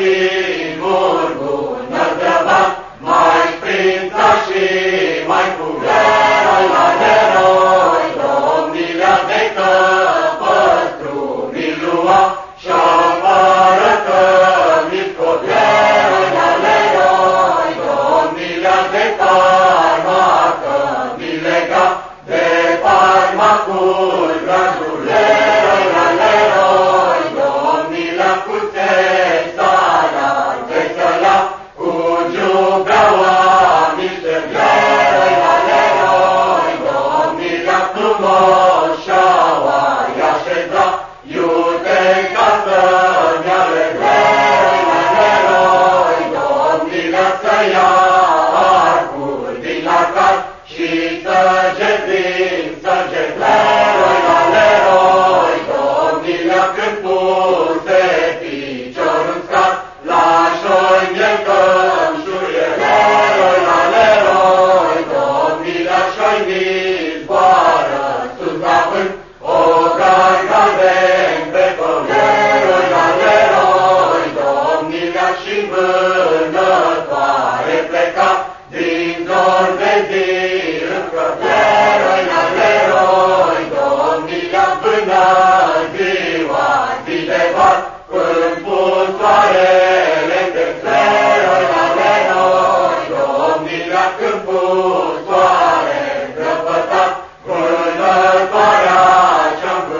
Timor din vânătoare pleca, din dor de din Eroi la eroi, domnii a vână, ziua, zi var, în putoarele de Eroi la eroi, domnii a câmpul soare grăbătat, vânătoarea ce-am.